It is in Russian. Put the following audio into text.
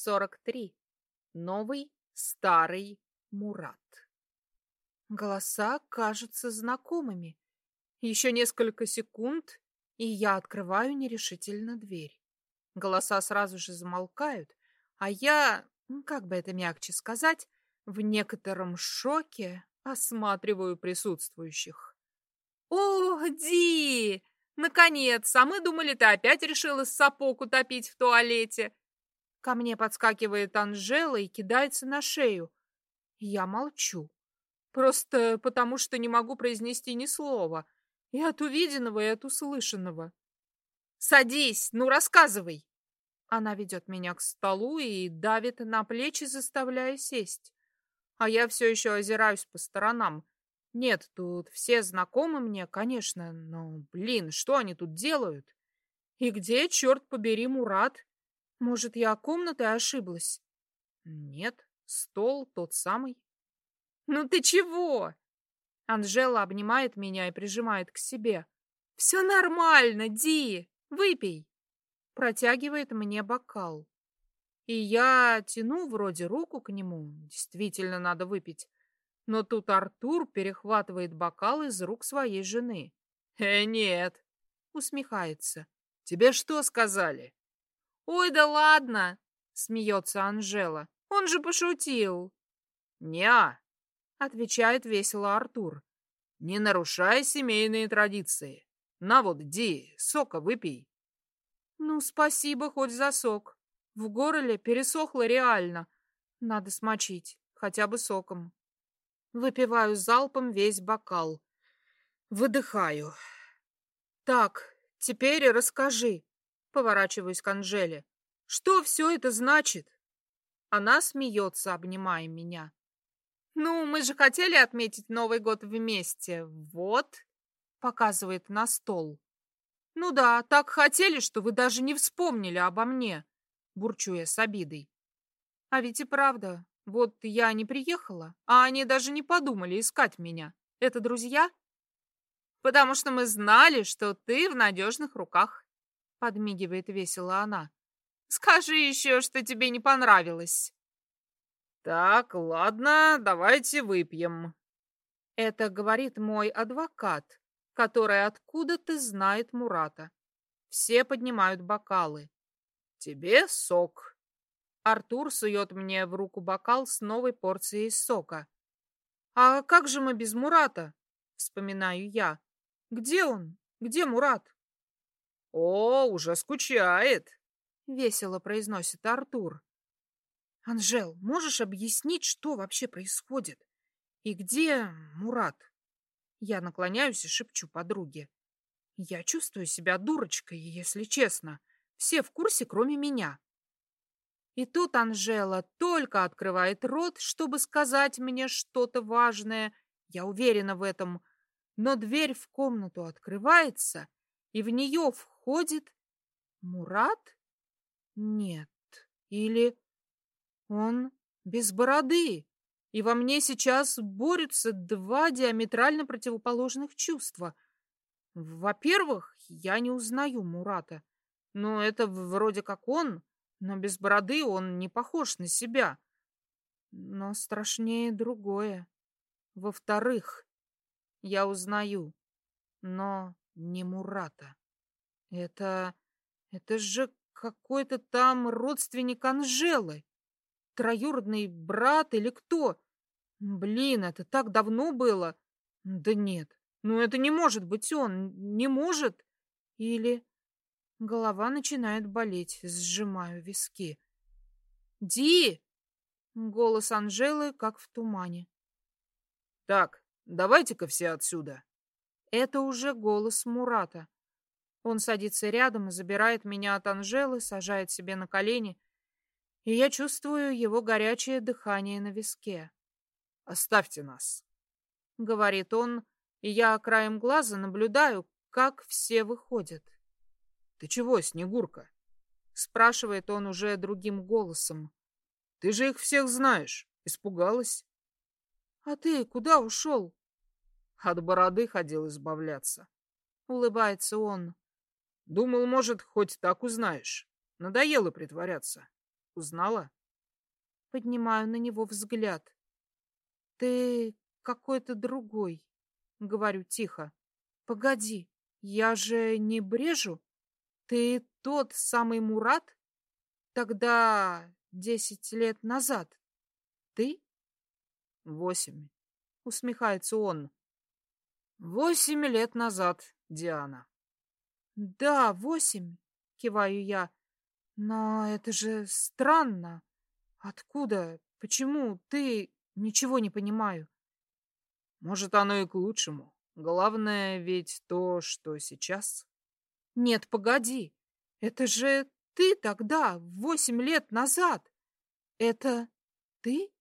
43. Новый, старый Мурат. Голоса кажутся знакомыми. Еще несколько секунд, и я открываю нерешительно дверь. Голоса сразу же замолкают, а я, как бы это мягче сказать, в некотором шоке осматриваю присутствующих. «О, Ди! Наконец! А мы думали, ты опять решила сапог утопить в туалете!» Ко мне подскакивает Анжела и кидается на шею. Я молчу. Просто потому, что не могу произнести ни слова. И от увиденного, и от услышанного. «Садись, ну рассказывай!» Она ведет меня к столу и давит на плечи, заставляя сесть. А я все еще озираюсь по сторонам. Нет, тут все знакомы мне, конечно, но, блин, что они тут делают? И где, черт побери, Мурат? Может, я комнатой ошиблась? Нет, стол тот самый. Ну ты чего? Анжела обнимает меня и прижимает к себе. Все нормально, Ди, выпей. Протягивает мне бокал. И я тяну вроде руку к нему. Действительно надо выпить. Но тут Артур перехватывает бокал из рук своей жены. «Э, нет!» — усмехается. «Тебе что сказали?» «Ой, да ладно!» — смеется Анжела. «Он же пошутил!» «Не-а!» отвечает весело Артур. «Не нарушай семейные традиции. На вот, Ди, сока выпей». «Ну, спасибо хоть за сок. В горле пересохло реально. Надо смочить, хотя бы соком». Выпиваю залпом весь бокал. Выдыхаю. «Так, теперь расскажи, Поворачиваюсь к Анжеле. Что все это значит? Она смеется, обнимая меня. Ну, мы же хотели отметить Новый год вместе. Вот, показывает на стол. Ну да, так хотели, что вы даже не вспомнили обо мне, бурчу я с обидой. А ведь и правда, вот я не приехала, а они даже не подумали искать меня. Это друзья? Потому что мы знали, что ты в надежных руках. Подмигивает весело она. Скажи еще, что тебе не понравилось. Так, ладно, давайте выпьем. Это говорит мой адвокат, который откуда-то знает Мурата. Все поднимают бокалы. Тебе сок. Артур сует мне в руку бокал с новой порцией сока. А как же мы без Мурата? Вспоминаю я. Где он? Где Мурат? «О, уже скучает!» — весело произносит Артур. «Анжел, можешь объяснить, что вообще происходит? И где Мурат?» Я наклоняюсь и шепчу подруге. «Я чувствую себя дурочкой, если честно. Все в курсе, кроме меня». И тут Анжела только открывает рот, чтобы сказать мне что-то важное. Я уверена в этом. Но дверь в комнату открывается, и в нее входит Мурат? Нет. Или он без бороды, и во мне сейчас борются два диаметрально противоположных чувства. Во-первых, я не узнаю Мурата. Но это вроде как он, но без бороды он не похож на себя. Но страшнее другое. Во-вторых, я узнаю, но не Мурата. Это... это же какой-то там родственник Анжелы. Троюродный брат или кто? Блин, это так давно было. Да нет, ну это не может быть он, не может. Или... Голова начинает болеть, сжимаю виски. «Ди!» Голос Анжелы как в тумане. «Так, давайте-ка все отсюда!» Это уже голос Мурата. Он садится рядом и забирает меня от Анжелы, сажает себе на колени, и я чувствую его горячее дыхание на виске. «Оставьте нас», — говорит он, и я краем глаза наблюдаю, как все выходят. «Ты чего, Снегурка?» — спрашивает он уже другим голосом. «Ты же их всех знаешь. Испугалась?» «А ты куда ушел?» От бороды ходил избавляться. Улыбается он. Думал, может, хоть так узнаешь. Надоело притворяться. Узнала? Поднимаю на него взгляд. Ты какой-то другой, говорю тихо. Погоди, я же не брежу. Ты тот самый Мурат? Тогда десять лет назад. Ты? Восемь. Усмехается он. Восемь лет назад, Диана. Да, восемь, киваю я. Но это же странно. Откуда? Почему? Ты... Ничего не понимаю. Может, оно и к лучшему. Главное ведь то, что сейчас. Нет, погоди. Это же ты тогда, восемь лет назад. Это ты?